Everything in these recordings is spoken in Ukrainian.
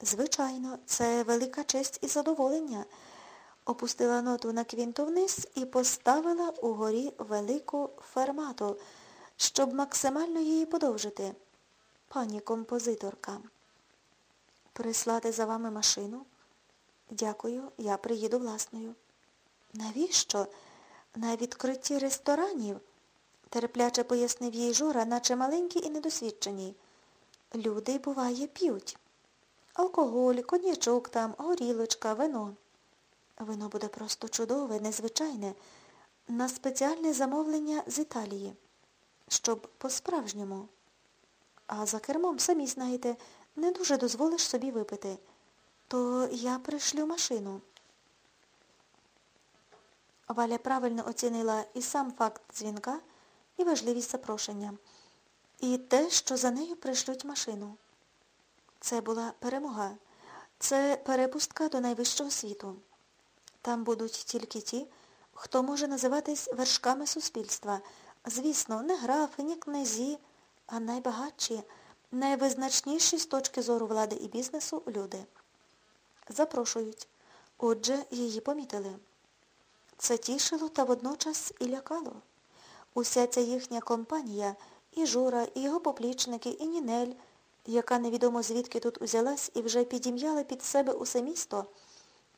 Звичайно, це велика честь і задоволення. Опустила ноту на квінту вниз і поставила угорі велику фермату, щоб максимально її подовжити. Пані композиторка. Прислати за вами машину? Дякую, я приїду власною. Навіщо? На відкритті ресторанів, терпляче пояснив їй Жора, наче маленький і недосвідчений. Люди, буває, п'ють. Алкоголь, коньячок там, горілочка, вино. Вино буде просто чудове, незвичайне, на спеціальне замовлення з Італії, щоб по-справжньому. А за кермом, самі знаєте, не дуже дозволиш собі випити. То я пришлю машину. Валя правильно оцінила і сам факт дзвінка, і важливість запрошення, і те, що за нею пришлють машину. Це була перемога. Це перепустка до найвищого світу. Там будуть тільки ті, хто може називатись вершками суспільства. Звісно, не графи, ні князі, а найбагатші, найвизначніші з точки зору влади і бізнесу люди. Запрошують. Отже, її помітили. Це тішило та водночас і лякало. Уся ця їхня компанія, і Жура, і його поплічники, і Нінель, яка невідомо звідки тут узялась і вже підім'яла під себе усе місто,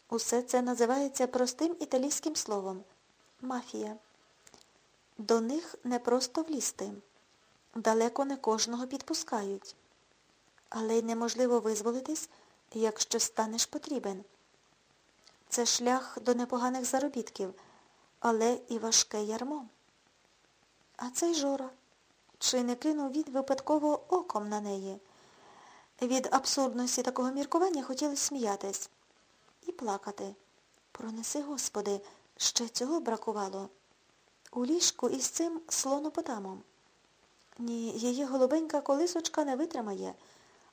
усе це називається простим італійським словом мафія. До них не просто влізти. Далеко не кожного підпускають. Але й неможливо визволитись, якщо станеш потрібен. Це шлях до непоганих заробітків, але і важке ярмо. А цей Жора, чи не кинув від випадково оком на неї? Від абсурдності такого міркування хотіли сміятись і плакати. Пронеси, Господи, ще цього бракувало. У ліжку із цим слонопотамом. Ні, її голубенька колисочка не витримає,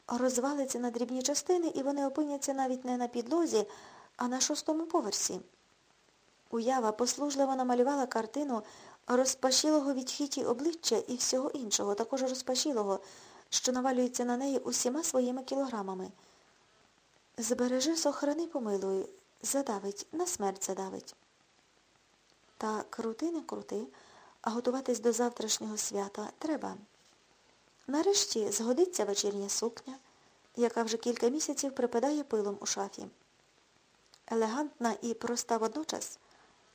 розвалиться на дрібні частини, і вони опиняться навіть не на підлозі, а на шостому поверсі. Уява послужливо намалювала картину розпашілого від хіті обличчя і всього іншого, також розпашілого, що навалюється на неї усіма своїми кілограмами. Збережи, сохрани, помилуй, задавить, на смерть задавить. Та крути не крути, а готуватись до завтрашнього свята треба. Нарешті згодиться вечірня сукня, яка вже кілька місяців припадає пилом у шафі. Елегантна і проста водночас,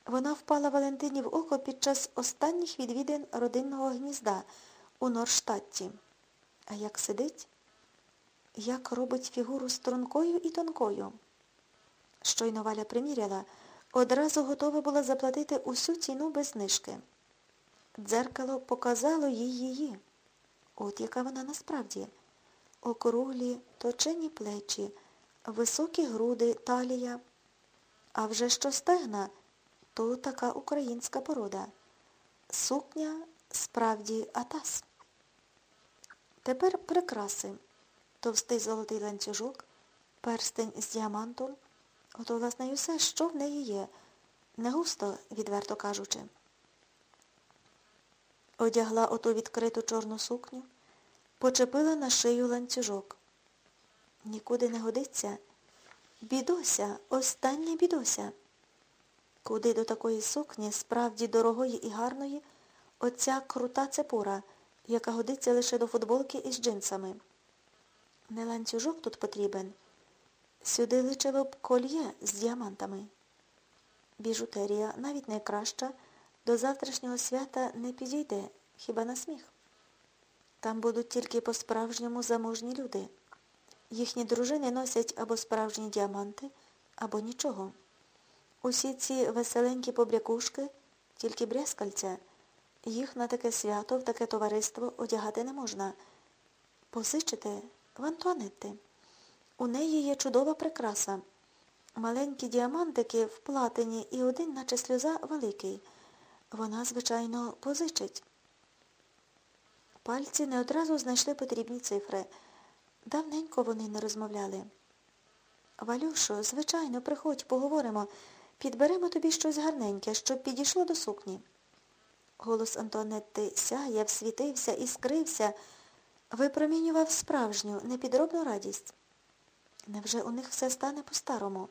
вона впала Валентині в око під час останніх відвідин родинного гнізда у Норштадті. А як сидить, як робить фігуру стрункою і тонкою. Щойно Валя приміряла, одразу готова була заплатити усю ціну без знижки. Дзеркало показало їй її. От яка вона насправді. Округлі, точені плечі, високі груди, талія. А вже що стегна, то така українська порода. Сукня справді атас. Тепер прикраси. Товстий золотий ланцюжок, перстень з діамантом. Ото, власне, і все, що в неї є. Не густо, відверто кажучи. Одягла оту відкриту чорну сукню, почепила на шию ланцюжок. Нікуди не годиться. Бідося, остання бідося. Куди до такої сукні, справді дорогої і гарної, оця крута цепура, яка годиться лише до футболки із джинсами. Не ланцюжок тут потрібен. Сюди личило б кольє з діамантами. Біжутерія, навіть найкраща, до завтрашнього свята не підійде, хіба на сміх. Там будуть тільки по-справжньому заможні люди. Їхні дружини носять або справжні діаманти, або нічого. Усі ці веселенькі побрякушки, тільки брязкальця, їх на таке свято, в таке товариство одягати не можна. Посичите в Антуанетти. У неї є чудова прикраса. Маленькі діамантики в платині і один, наче сльоза, великий. Вона, звичайно, позичить. Пальці не одразу знайшли потрібні цифри. Давненько вони не розмовляли. Валюшо, звичайно, приходь, поговоримо. Підберемо тобі щось гарненьке, щоб підійшло до сукні. Голос Антонетти сяяв, світився і скрився, випромінював справжню, непідробну радість. Невже у них все стане по-старому?